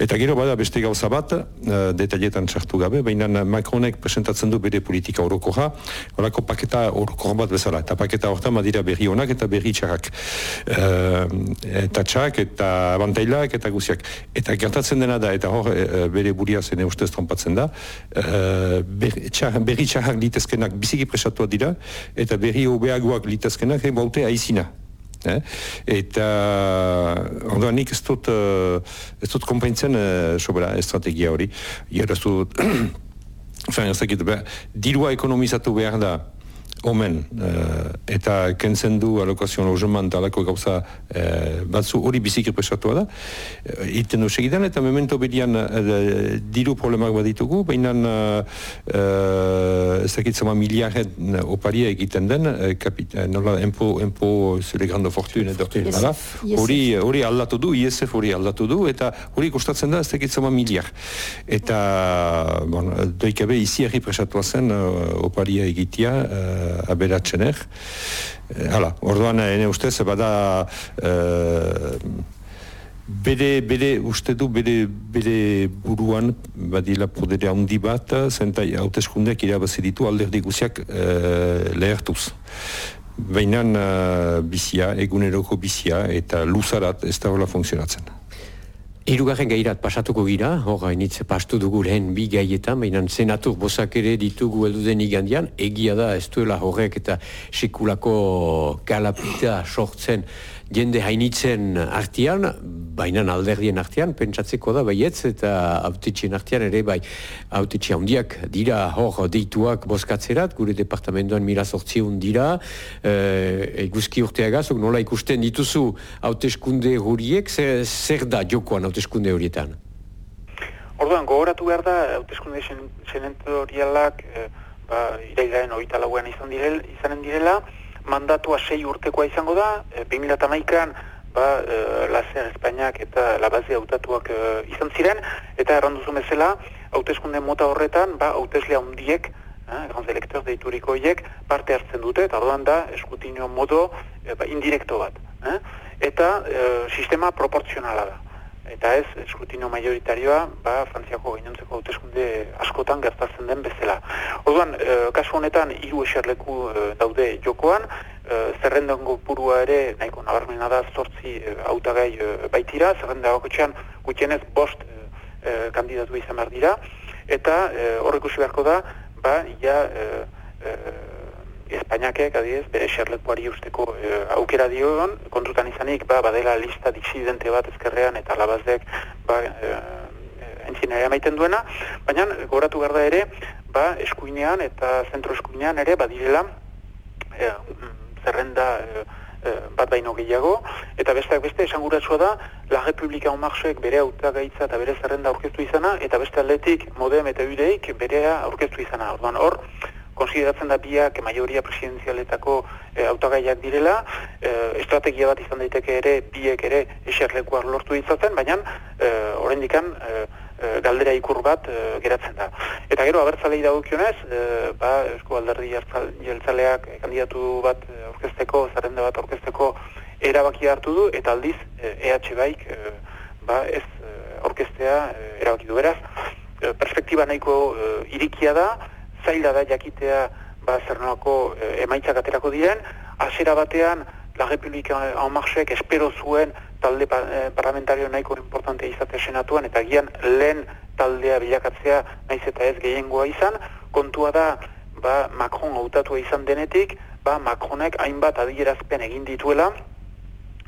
eta gero bada beste gauza bat, detailetan txartu gabe, baina Macronek presentatzen du bere politika orokoja, olako paketa orokoja bat bezala, eta paketa horretan badira berri honak eta berri txarrak. Uh, eta txak eta abantailak eta guziak. Eta gertatzen dena da, eta hor uh, bere buria zene ustez trompatzen da, uh, berri, txar, berri txarrak litezkenak biziki presatua dira, eta berri hobeagoak litezkenak baute aizina. Eh? Eta ondoan nik ez dut, uh, ez dut kompentzen uh, sobera estrategia hori. Iera ez dut, Enfin, ez dakit, dirua ekonomizatu behar da, omen, uh, eta kentzen du alokazion logeman talako gauza uh, batzu hori biziki presatua da, uh, iten du segidan, eta memento bedian uh, diru problemak baditugu, baina uh, uh, ez dakit zama miliaren oparia egiten den, uh, kapit, uh, nola, empo, empo, zele grande fortune, edo, hori, hori aldatu du, ISF hori aldatu du, eta hori kostatzen da, ez dakit zama miliar. Eta, bon, doikabe, izi erri presatua zen oparia egitea, uh, aberatzener. Uh, hala, orduan, ene ustez, bada... Uh, bere, bere, uste du, bere, bere buruan, badila podere handi bat, zenta hauteskundeak irabazi ditu alderdi guziak uh, lehertuz. Baina uh, bizia, eguneroko bizia, eta luzarat ez da hola funtzionatzen. Hirugarren gairat pasatuko gira, hor hainitz pastu dugu lehen bi gaietan, baina senatur bozak ere ditugu elduden igandian, egia da ez duela horrek eta sekulako kalapita sortzen jende hainitzen artian, baina alderdien artian, pentsatzeko da baietz, eta autetxien artian ere bai, autetxe handiak dira hor deituak bozkatzerat, gure departamentoan mila sortziun dira, e, eguzki urteagazok nola ikusten dituzu hauteskunde horiek, zer, zer da jokoan hauteskunde horietan? Orduan, gogoratu behar da, hauteskunde senentorialak, e, ba, irailaren hori talauan izan direl, izanen direla, mandatua sei urtekoa izango da, e, 2008an ba, e, Lazer Espainiak eta Labazi hautatuak e, izan ziren, eta erranduzu bezala, hauteskunde mota horretan, ba, hauteslea hundiek, eh, grand elektor deituriko hiek, parte hartzen dute, eta orduan da, eskutinio modo e, ba, indirekto bat. Eh? Eta e, sistema proportzionala da eta ez eskrutino majoritarioa ba, Frantziako gainontzeko hauteskunde askotan gertatzen den bezala. Orduan, e, kasu honetan hiru eserleku e, daude jokoan, e, zerrendango purua ere nahiko nabarmena da zortzi hautagai e, baitira, zerrenda bakotxean gutienez bost e, kandidatu izan behar dira, eta e, horrek beharko da, ba, ja, e, e, Espainiakek, adiez, bere xerlekuari usteko e, aukera dioan, kontutan izanik, ba, badela lista disidente bat ezkerrean, eta labazdek, ba, e, entzinera maiten duena, baina, goratu garda ere, ba, eskuinean eta zentro eskuinean ere, badirela, e, zerrenda e, bat baino gehiago, eta besteak beste esanguratsua da, La Republika Omarxek bere autagaitza eta bere zerrenda aurkeztu izana, eta beste atletik modem eta udeik berea aurkeztu izana. Orduan, hor, konsideratzen da biak maioria presidenzialetako e, autagaiak direla, e, estrategia bat izan daiteke ere biek ere eserlekuak lortu ditzaten, baina e, oraindikan e, galdera ikur bat geratzen da. Eta gero abertzalei dagokionez, e, ba Eusko Alderdi Jeltzaleak kandidatu bat aurkezteko, zarrenda bat aurkezteko erabaki hartu du eta aldiz EH baik ba ez aurkeztea erabaki du beraz. Perspektiba nahiko irikia da, zaila da jakitea ba, zer e, emaitzak aterako diren, hasiera batean La Republika en Marxek espero zuen talde e, parlamentario nahiko importante izate senatuan, eta gian lehen taldea bilakatzea naiz eta ez gehiengoa izan, kontua da ba, Macron hautatua izan denetik, ba, Macronek hainbat adierazpen egin dituela,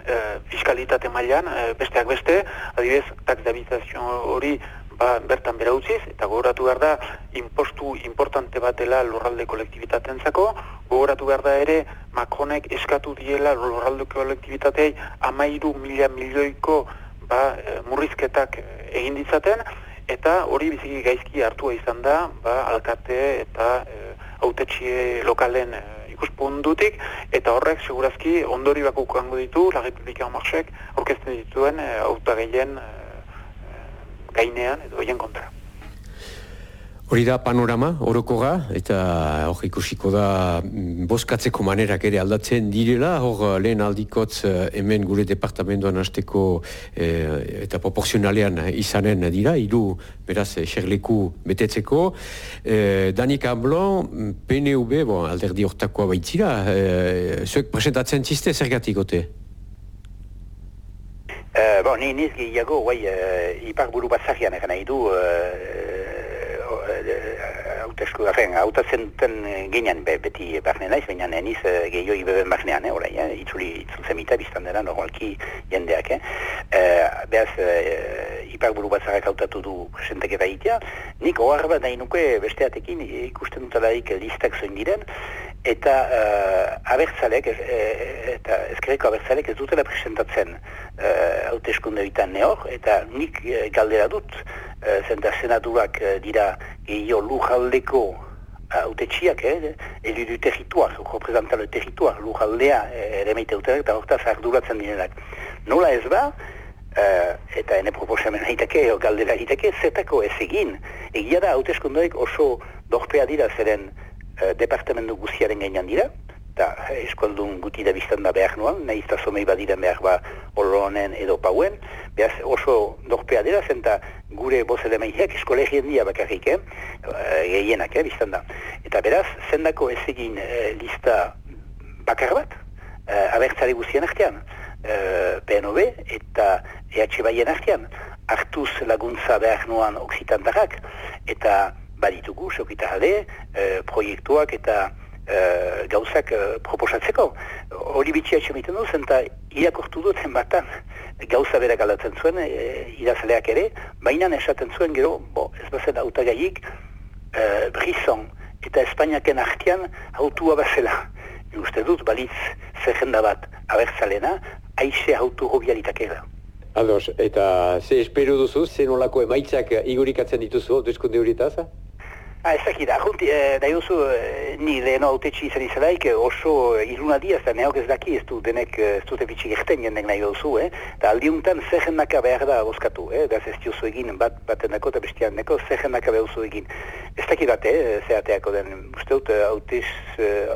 e, fiskalitate mailan e, besteak beste, adibidez, tax hori ba, bertan bera utziz, eta gogoratu behar da, impostu importante batela lurralde kolektibitatentzako, gogoratu behar da ere, Macronek eskatu diela lurralde kolektibitatei amairu mila milioiko ba, e, murrizketak e, egin ditzaten, eta hori biziki gaizki hartua izan da, ba, alkate eta e, autetxie lokalen e, ikuspundutik, eta horrek segurazki ondori bakukango ditu, la Republika Marxek, orkesten dituen e, autagien e, gainean edo hien kontra. Hori da panorama, orokoga, eta hor ikusiko da mm, boskatzeko manerak ere aldatzen direla, hor lehen aldikotz eh, hemen gure departamentoan hasteko eh, eta proporzionalean izanen dira, hiru beraz xerleku betetzeko. Eh, Danik Ablon, PNUB, bon, alderdi hortakoa baitzira, eh, zuek presentatzen ziste zergatik gote? Uh, bon, ni niz gehiago, guai, uh, ipar buru bat zahian egan nahi du, uh, hautesku, afen, hautatzen duten ginen be, beti barne naiz, baina neniz gehioi beben barnean, eh, orai, eh, itzuli itzulzemita biztan dela normalki jendeak, eh. E, behaz, e, ipar buru batzarak hautatu du presenteketa itea, nik ohar bat nahi nuke besteatekin ikusten dutalaik listak zoin diren, eta uh, abertzalek, eta ezkerreko abertzalek ez dutela presentatzen hauteskunde uh, bitan nehor, eta nik uh, galdera dut, uh, zenta senaturak uh, gehiago lujaldeko autetxiak, eh, edu du territuar, representan le territuar, lujaldea ere meite dutenak, eta hortaz arduratzen direnak. Nola ez ba, uh, eta ene proposamen haitake, o galdera haitake, zetako ez egin. Egia da, hauteskundoek oso dorpea dira zeren uh, departamentu guziaren gainan dira, eta eskualdun guti da biztan da behar nuan, nahiz da zomei badiren behar ba olonen edo pauen, behaz oso dorpea dira, zenta gure boz elemeiak eskolegien dia bakarrik, eh? eh? gehienak, eh, biztan da. Eta beraz, zendako ez egin eh, lista bakar bat, uh, abertzare guzien artean, uh, PNB eta EH Baien artean, hartuz laguntza behar nuan oksitantarrak, eta baditugu, sokita jale, uh, proiektuak eta uh, gauzak uh, proposatzeko. Hori bitxia etxemiten duz, eta irakortu duten batan gauza berak aldatzen zuen, e, irazaleak ere, baina esaten zuen gero, bo, ez bazen autagaiik, uh, Brisson eta Espainiaken artean autua bazela. Uste dut, balitz zerrenda bat abertzalena, aixe autu hobialitakera. Ados, eta ze espero duzu, ze emaitzak igurikatzen dituzu, deskunde horietaz? Ah, ez dakit, ahunti, eh, da juzu, eh, ni leheno autetxi izan izalaik eh, oso eh, irunaldi ez da neok ez daki ez du denek eh, ez dute bitxik egten jendek nahi duzu, eh? Da aldiuntan zehen naka behar da bozkatu, eh? Da ez diozu egin bat baten eta bestian neko zehen naka behar duzu egin. Ez dakit bat, eh? Zeateako den, uste dut, autez,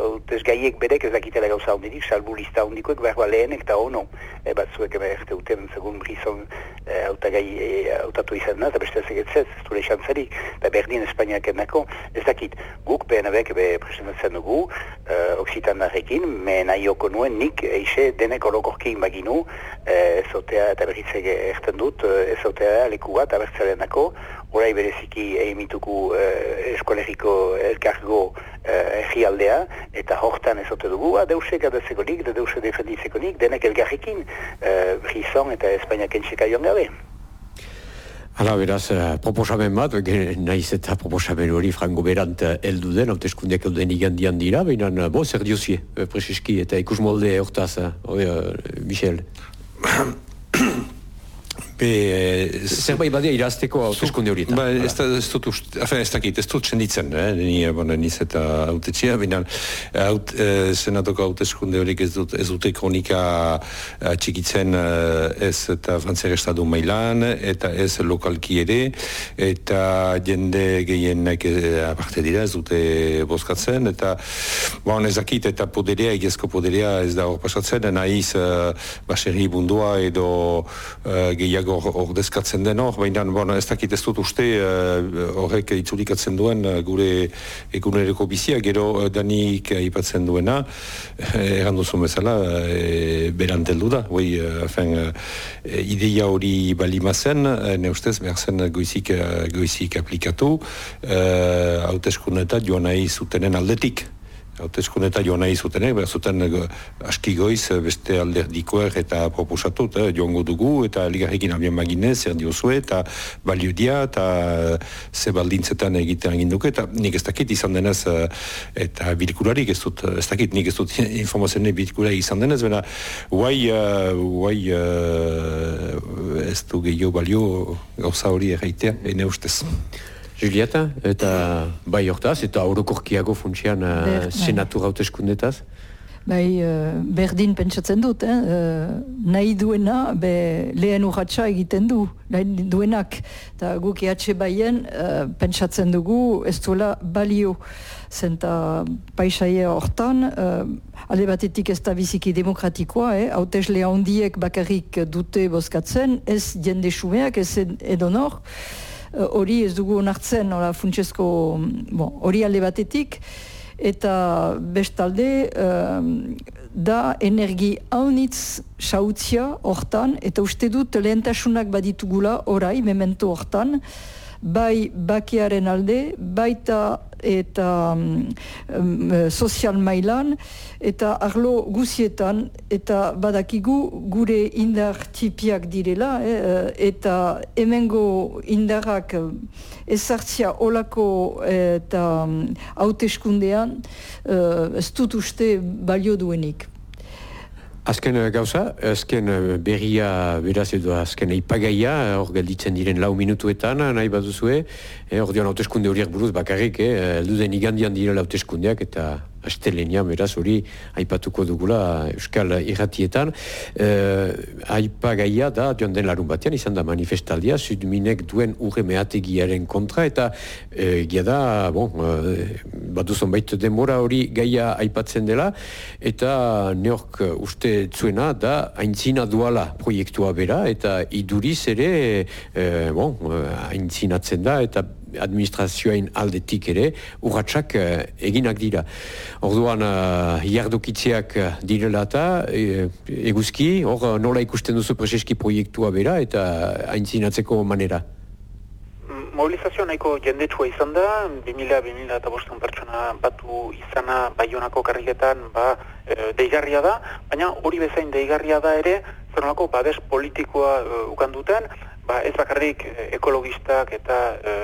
autez gaiek berek ez dakitela gauza hondirik, salbu lista hondikoek behar ba lehenek eta ono. Eh, bat zuek behar duten segun brizon eh, autagai eh, autatu izan da, eta beste ez egetzez, ez du lexantzarik, da berdin Espainiak enako ez dakit, guk PNB-ek be presentatzen dugu, uh, oksitan darrekin, me nahi nuen nik eixe denek orokorkin baginu, uh, ezotea eta berritzek erten dut, uh, ezotea leku bat abertzaren dako, orai bereziki eimituku uh, eskolegiko elkargo uh, aldea, eta hortan ezote dugu, adeusek adatzeko nik, adeusek defenditzeko nik, denek elgarrekin, uh, brizon eta Espainiak entxeka joan gabe. Hala, beraz, uh, proposamen bat, nahiz eta proposamen hori frango berant uh, eldu den, haute eskundiak eldu den igandian dira, baina, uh, bo, zer diozie, preseski, eta ikus molde hortaz, uh, Michel. Be, Zerbait badia irazteko hauteskunde horietan. Ba, ez, da, ez dut uste, afen, ez dakit, ez dut txenditzen, eh? ni, bon, niz eta autetxea, bina, haut, eh, senatoko hauteskunde horiek ez, dut, ez dute kronika eh, txikitzen eh, ez eta frantzer estadu mailan, eta ez lokalki ere, eta jende gehienak eh, aparte dira, ez dute bozkatzen, eta bon, ez dakit, eta poderea, egezko poderea ez da hor pasatzen, nahiz uh, baserri bundua edo uh, gehiago gehiago ordezkatzen den hor, baina bon, ez dakit ez dut uste uh, horrek itzulikatzen duen uh, gure egunereko bizia, gero uh, danik aipatzen duena, erran duzu bezala, uh, beranteldu da, oi, uh, ideia hori balimazen, uh, ne ustez, behar zen goizik, uh, goizik aplikatu, uh, hauteskunetat joan nahi zutenen aldetik hautezkundeta joan nahi zuten, eh? behar zuten eh, aski goiz eh, beste alderdikoer eta proposatu, eh? joango dugu, eta ligarrekin abian baginez, zer diozue, eta balio dia, eta ze baldintzetan egiten egin duke, eta nik ez dakit izan denez, eta bilkurarik ez dut, ez dakit, nik ez dut informazioen bilkurarik izan denez, baina guai, guai ez du gehiago balio gauza hori erraitea, ene ustez. Julieta, eta bai hortaz, eta aurokorkiago funtsian uh, senatu gauteskundetaz? Bai, uh, berdin pentsatzen dut, eh? uh, nahi duena, be, lehen urratxa egiten du, nahi duenak, eta guk ehatxe baien, uh, pentsatzen dugu, ez duela balio, zenta paisaie hortan, uh, alde batetik ez da biziki demokratikoa, eh? hautesle handiek bakarrik dute bozkatzen, ez jende xumeak, ez edonor, Eh, hori ez dugu onartzen ora funtsesko bon, hori alde batetik. Eta bestalde um, da energi haunitz sautzia hortan eta uste dut lehentasunak baditugula orai memento hortan bai bakearen alde, baita eta um, sozial mailan, eta arlo guzietan, eta badakigu gure indar tipiak direla, eh, eta hemengo indarrak ezartzia olako eta um, hauteskundean ez dut uste balio duenik. Azken eh, gauza, azken eh, berria beraz edo azken eipagaia, hor gelditzen diren lau minutuetan, nahi bat duzue, hor dian hauteskunde horiek buruz bakarrik, eh, den igandian dira hauteskundeak eta astelenia, beraz, hori aipatuko dugula Euskal Irratietan. Eh, aipa gaia da, joan den larun batean, izan da manifestaldia, Sudminek duen urre meategiaren kontra, eta eh, gia da, bon, eh, bat duzon baita demora hori gaia aipatzen dela, eta neork uste zuena da, haintzina duala proiektua bera, eta iduriz ere, eh, bon, haintzinatzen da, eta administrazioain aldetik ere, urratxak uh, eginak dira. Orduan, uh, jardukitzeak uh, direla eta e, eguzki, hor nola ikusten duzu preseski proiektua bera eta aintzinatzeko manera? Mobilizazio nahiko jendetsua izan da, 2000-2000 eta bostun pertsona batu izana baionako karriketan ba, e, deigarria da, baina hori bezain deigarria da ere, zer babes politikoa e, ukanduten, ba, ez bakarrik ekologistak eta e,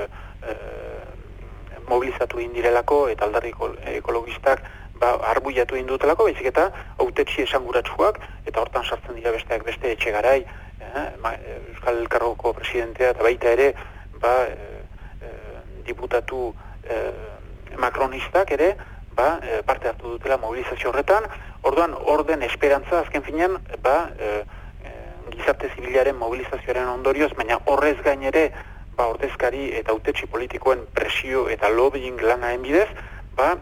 mobilizatu indirelako eta aldarri ekologistak ba, arbuiatu indutelako, baizik eta autetxi esanguratsuak eta hortan sartzen dira besteak beste etxe garai, eh, Euskal Elkarroko presidentea eta baita ere ba, e, diputatu e, makronistak ere ba, parte hartu dutela mobilizazio horretan, orduan orden esperantza azken finean ba, e, gizarte zibilaren mobilizazioaren ondorioz, baina horrez gain ere ba, ordezkari eta autetxi politikoen presio eta lobbying lana enbidez, ba,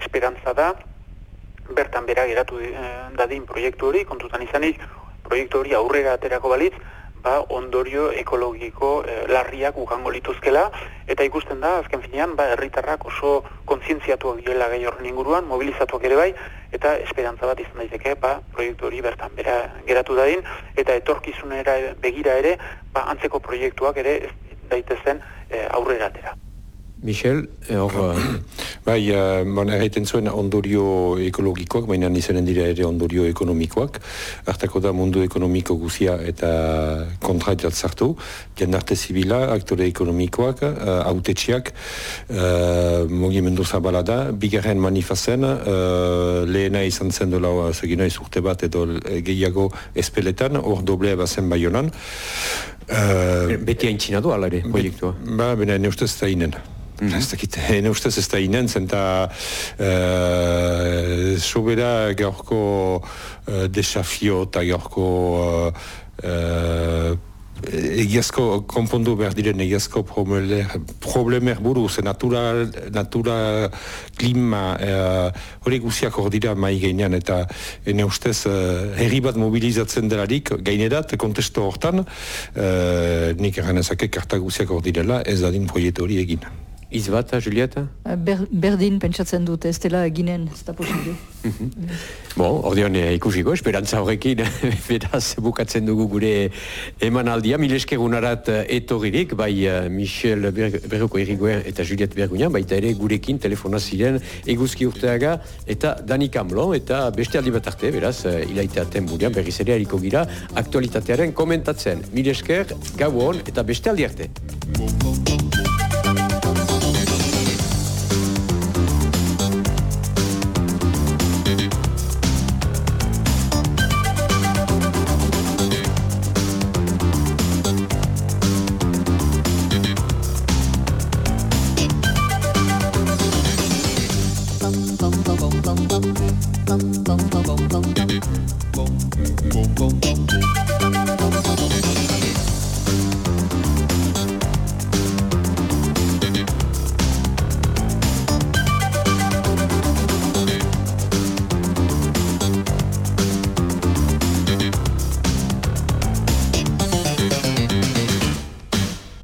esperantza da, bertan bera geratu eh, dadin proiektu hori, kontutan izanik, proiektu hori aurrera aterako balitz, ba, ondorio ekologiko eh, larriak ukango lituzkela, eta ikusten da, azken finean, ba, herritarrak oso kontzientziatuak direla gai horren inguruan, mobilizatuak ere bai, eta esperantza bat izan daiteke, ba, proiektu hori bertan bera geratu dadin, eta etorkizunera begira ere, ba, antzeko proiektuak ere daitezen e, aurrera atera. Michel, eh, hor... Uh... bai, uh, man erraiten zuen ondorio ekologikoak, baina nizaren dira ere ondorio ekonomikoak. Artako da mundu ekonomiko guzia eta kontraitat zartu. Jendarte zibila, aktore ekonomikoak, uh, autetxiak, uh, mugimendu zabala da. Bigarren manifazen, uh, lehena izan zen dola segina izurte bat edo gehiago espeletan, hor doblea bazen bai honan. Uh, Beti hain txinatu alare, proiektua? Ba, bena, ne ustez da inen. Mm -hmm. Ez dakit, ne ustez ez da inen, zenta uh, sobera gaurko uh, desafio eta gaurko uh, uh, egiazko konpondu behar diren egiazko problemer buruz, natura, natura klima eh, hori guziak hor dira mai gainean eta ene ustez uh, herri bat mobilizatzen delarik gainerat kontesto hortan uh, nik egan ezake karta guziak hor direla ez dadin proiektu hori egin. Izbata, Julieta? Ber, berdin pentsatzen dut, ez dela eginen, ez da posible. bon, ordean eh, ikusiko, esperantza horrekin, beraz, bukatzen dugu gure emanaldia, mil eskerunarat eh, etorririk, bai Michel Berroko Irigoen eta Juliet Berguñan, baita ere gurekin telefona ziren eguzki urteaga eta Dani Kamlon, eta beste aldi bat arte, beraz, ilaiteaten burean, berriz ere hariko gira, aktualitatearen komentatzen. Mil esker, gau hon, eta beste aldi arte.